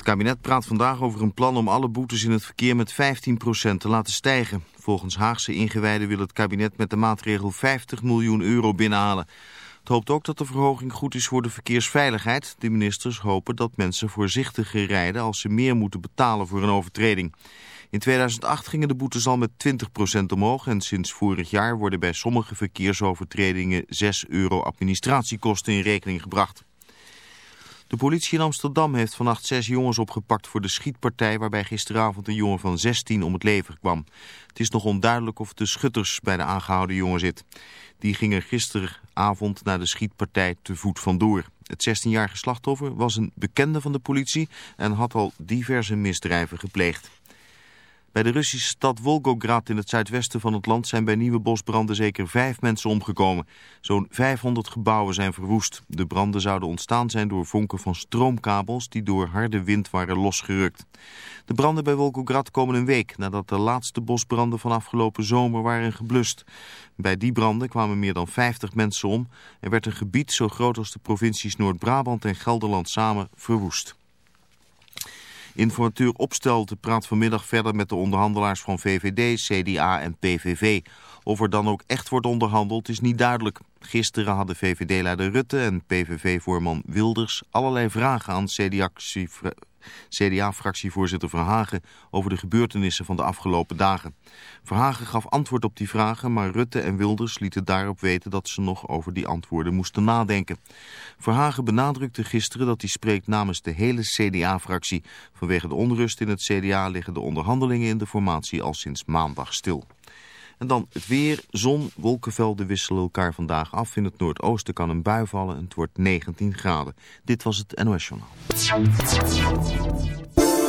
Het kabinet praat vandaag over een plan om alle boetes in het verkeer met 15% te laten stijgen. Volgens Haagse ingewijden wil het kabinet met de maatregel 50 miljoen euro binnenhalen. Het hoopt ook dat de verhoging goed is voor de verkeersveiligheid. De ministers hopen dat mensen voorzichtiger rijden als ze meer moeten betalen voor een overtreding. In 2008 gingen de boetes al met 20% omhoog en sinds vorig jaar worden bij sommige verkeersovertredingen 6 euro administratiekosten in rekening gebracht. De politie in Amsterdam heeft vannacht zes jongens opgepakt voor de schietpartij waarbij gisteravond een jongen van 16 om het leven kwam. Het is nog onduidelijk of de schutters bij de aangehouden jongen zit. Die gingen gisteravond naar de schietpartij te voet vandoor. Het 16-jarige slachtoffer was een bekende van de politie en had al diverse misdrijven gepleegd. Bij de Russische stad Volgograd in het zuidwesten van het land zijn bij nieuwe bosbranden zeker vijf mensen omgekomen. Zo'n 500 gebouwen zijn verwoest. De branden zouden ontstaan zijn door vonken van stroomkabels die door harde wind waren losgerukt. De branden bij Volgograd komen een week nadat de laatste bosbranden van afgelopen zomer waren geblust. Bij die branden kwamen meer dan 50 mensen om en werd een gebied zo groot als de provincies Noord-Brabant en Gelderland samen verwoest. Informateur Opstelte praat vanmiddag verder met de onderhandelaars van VVD, CDA en PVV. Of er dan ook echt wordt onderhandeld is niet duidelijk. Gisteren hadden VVD-leider Rutte en PVV-voorman Wilders allerlei vragen aan CDA-fractievoorzitter Verhagen over de gebeurtenissen van de afgelopen dagen. Verhagen gaf antwoord op die vragen, maar Rutte en Wilders lieten daarop weten dat ze nog over die antwoorden moesten nadenken. Verhagen benadrukte gisteren dat hij spreekt namens de hele CDA-fractie. Vanwege de onrust in het CDA liggen de onderhandelingen in de formatie al sinds maandag stil. En dan het weer, zon, wolkenvelden wisselen elkaar vandaag af. In het noordoosten kan een bui vallen en het wordt 19 graden. Dit was het NOS Journaal.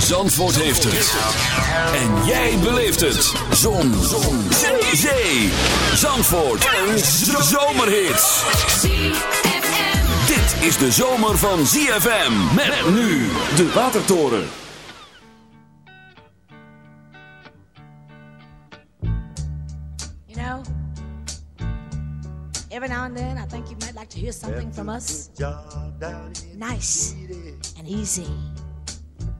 Zandvoort heeft het. En jij beleeft het. Zon. Zon. Zee. Zee. Zandvoort. Een zomerhit. Dit is de zomer van ZFM. Met nu de Watertoren. You know, every now and then I think you might like to hear something from us. Nice and easy.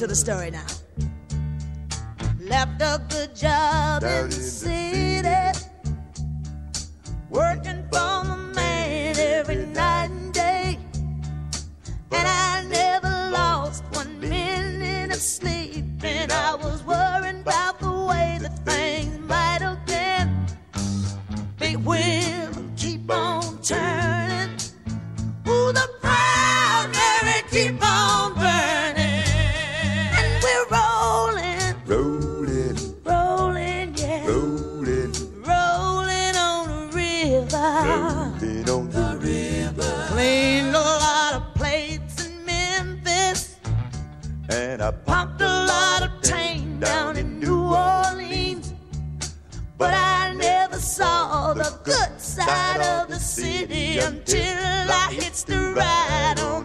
to the story now. Left a good job in the city, working for the man every night and day. And I never lost one minute of sleep, and I was worrying about the way that things might have been. Big wheel, keep on turning. And I pumped a lot of tang down in New Orleans. But I never saw the good side of the city until I hit the ride on.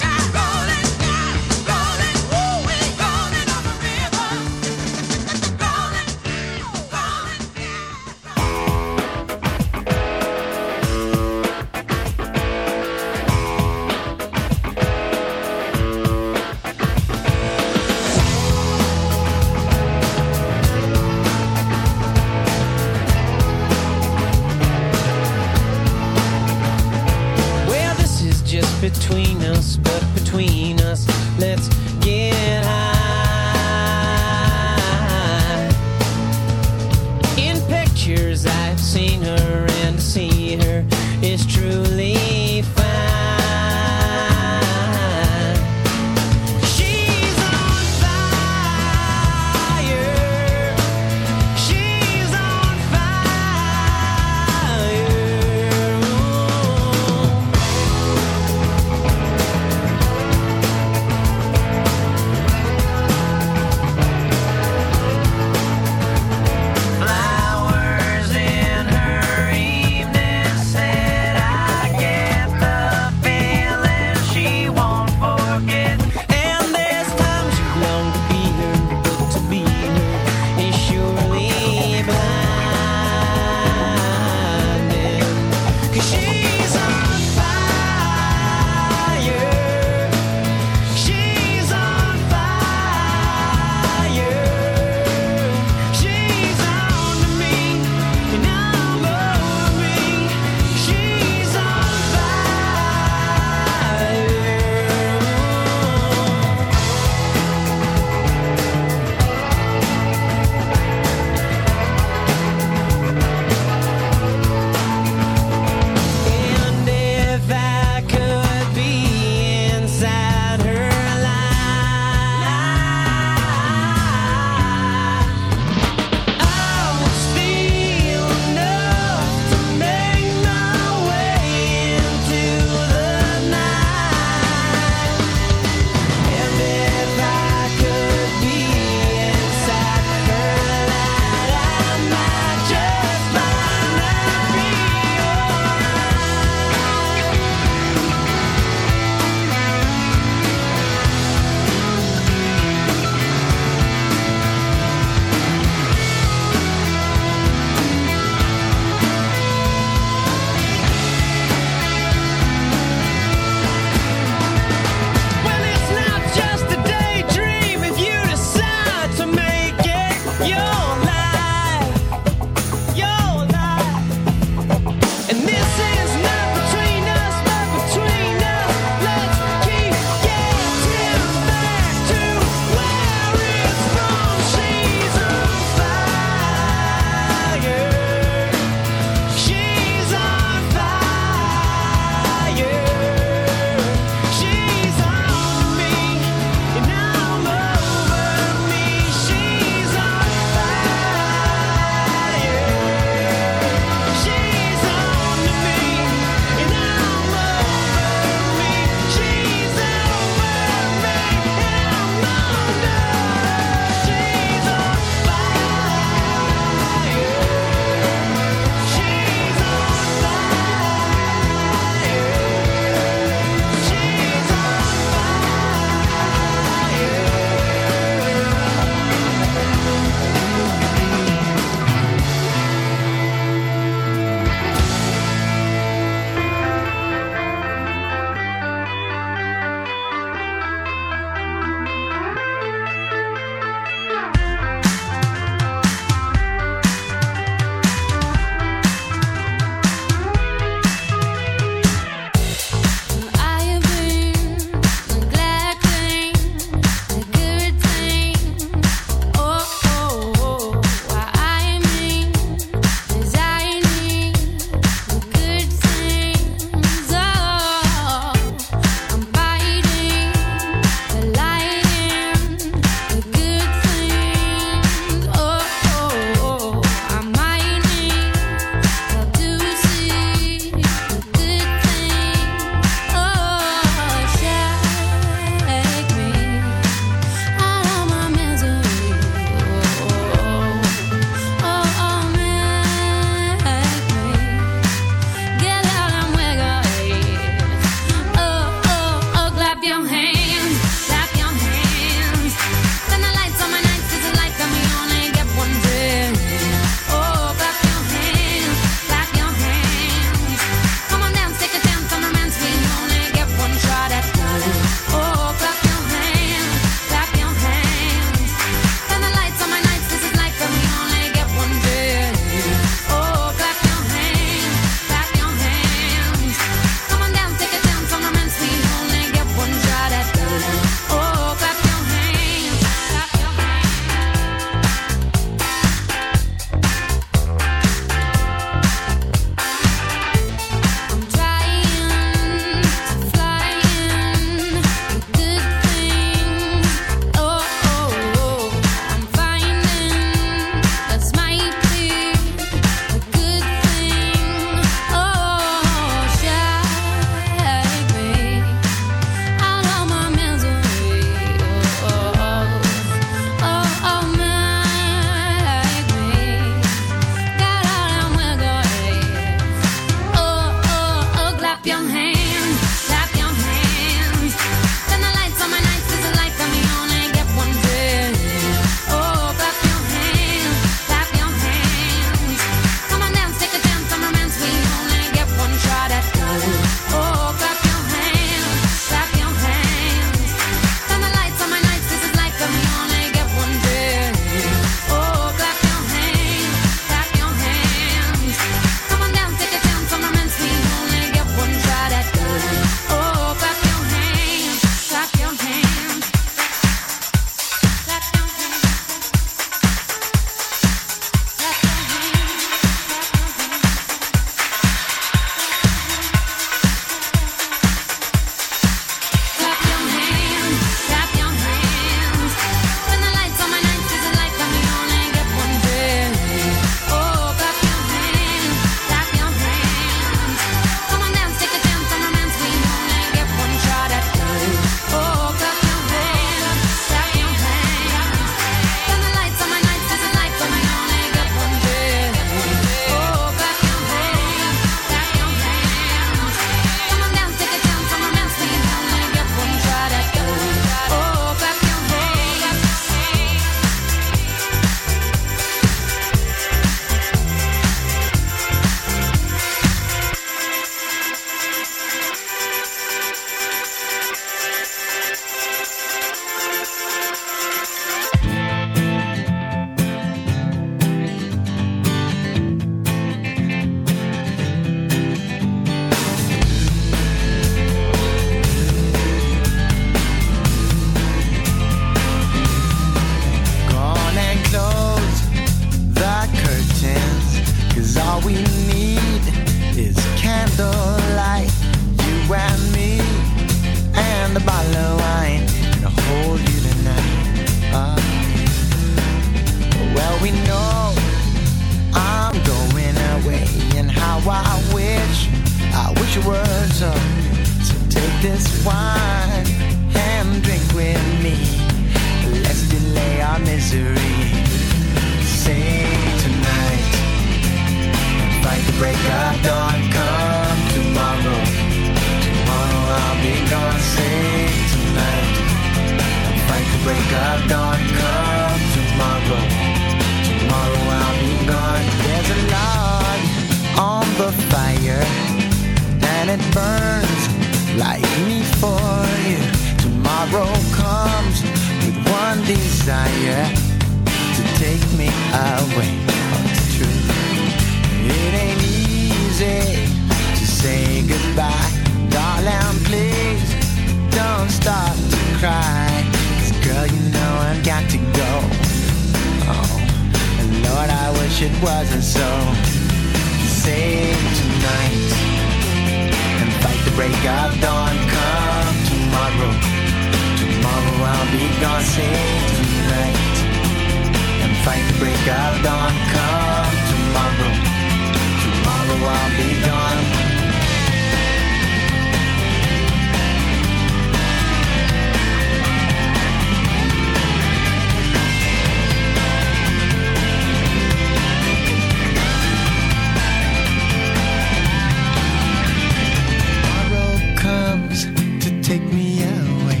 take me away.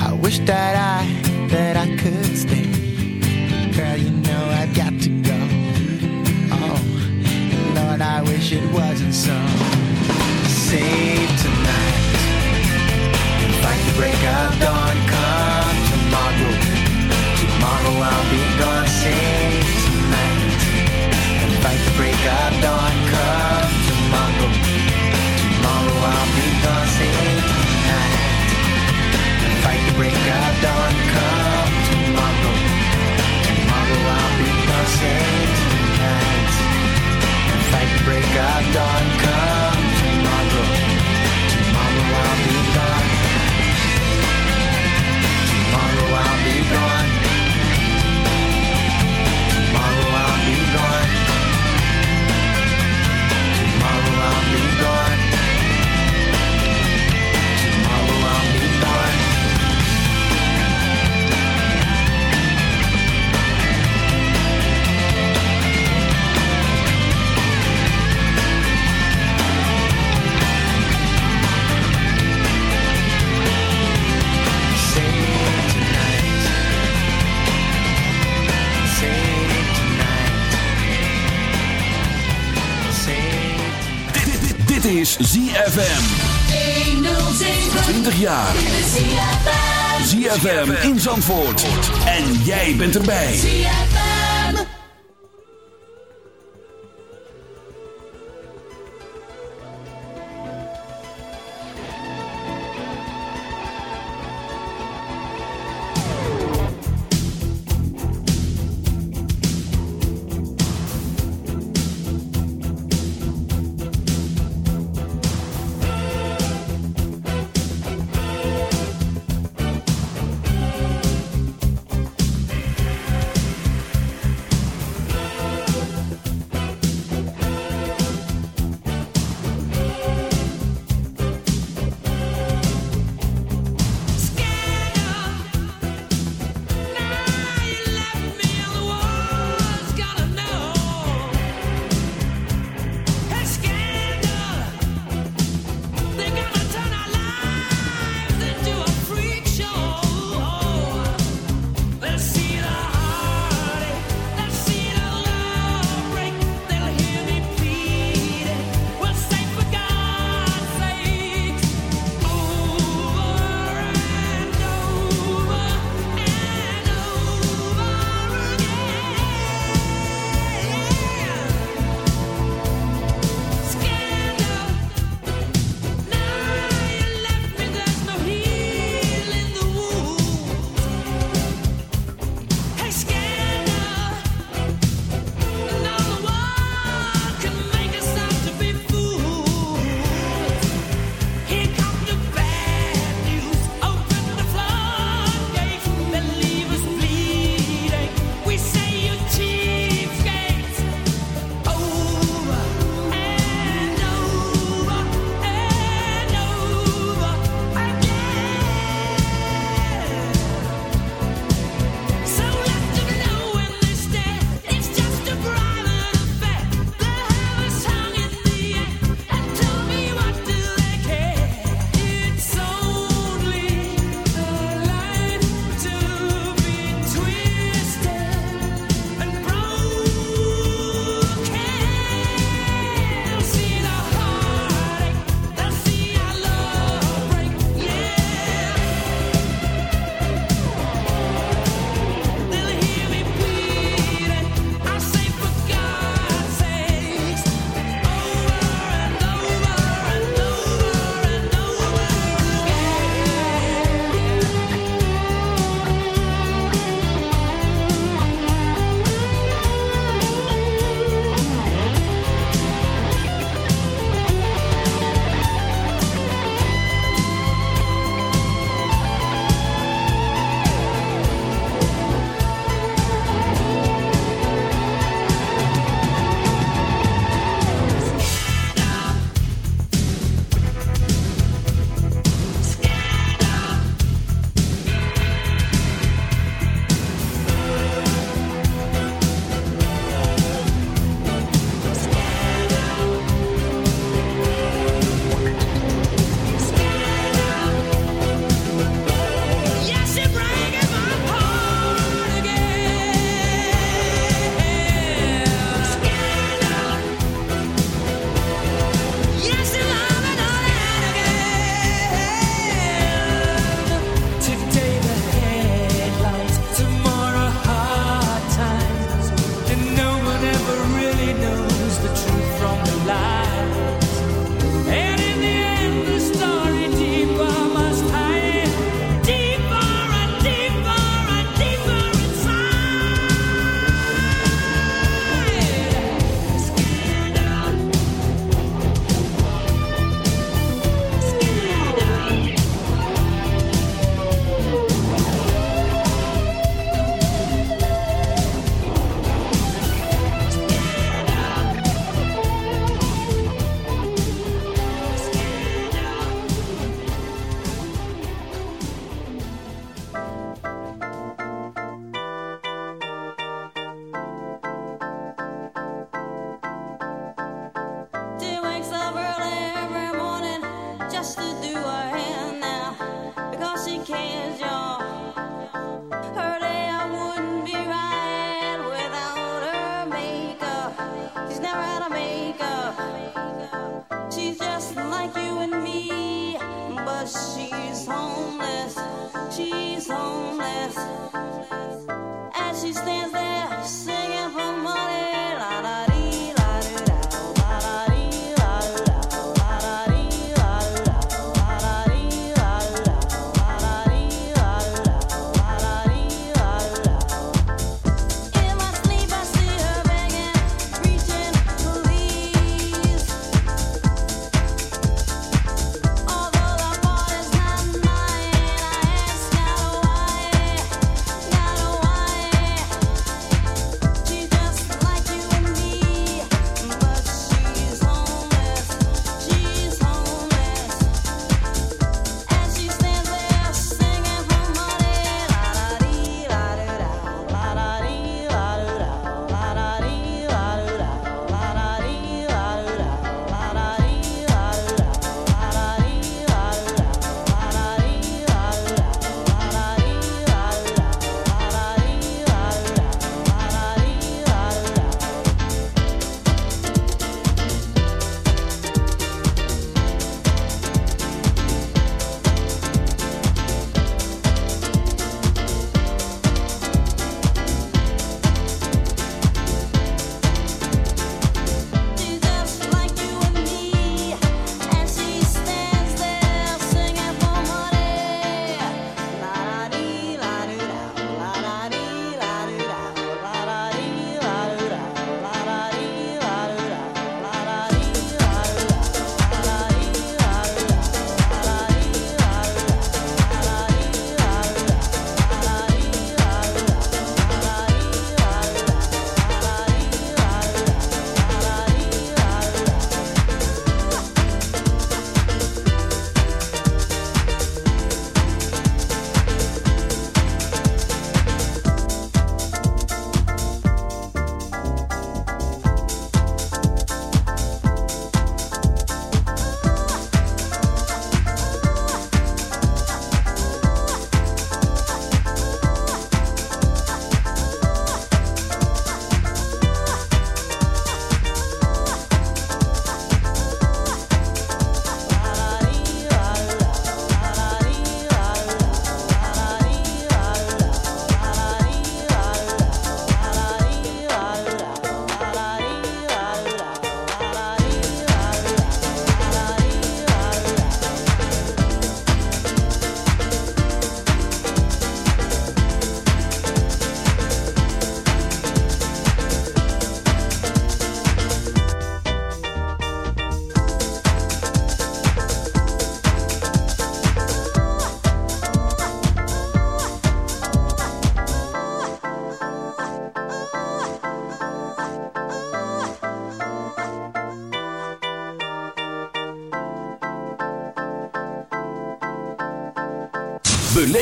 I wish that I En jij bent erbij.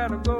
gotta go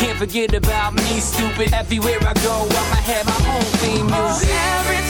can't forget about me, stupid. Everywhere I go, I'ma have my own theme music. Oh, every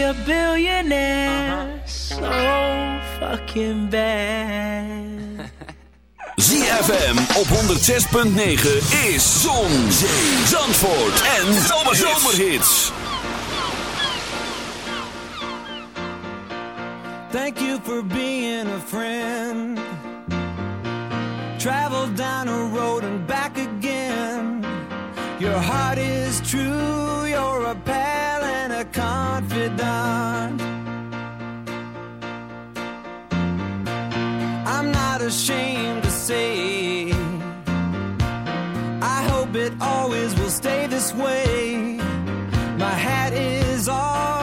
be a billionaire so fucking bad. ZFM op 106.9 is Zon, Zee, Zandvoort en Zomerhits. Thank you for being a friend. Travel down a road and back again. Your heart is true, you're a confidant. I'm not ashamed to say, I hope it always will stay this way. My hat is off,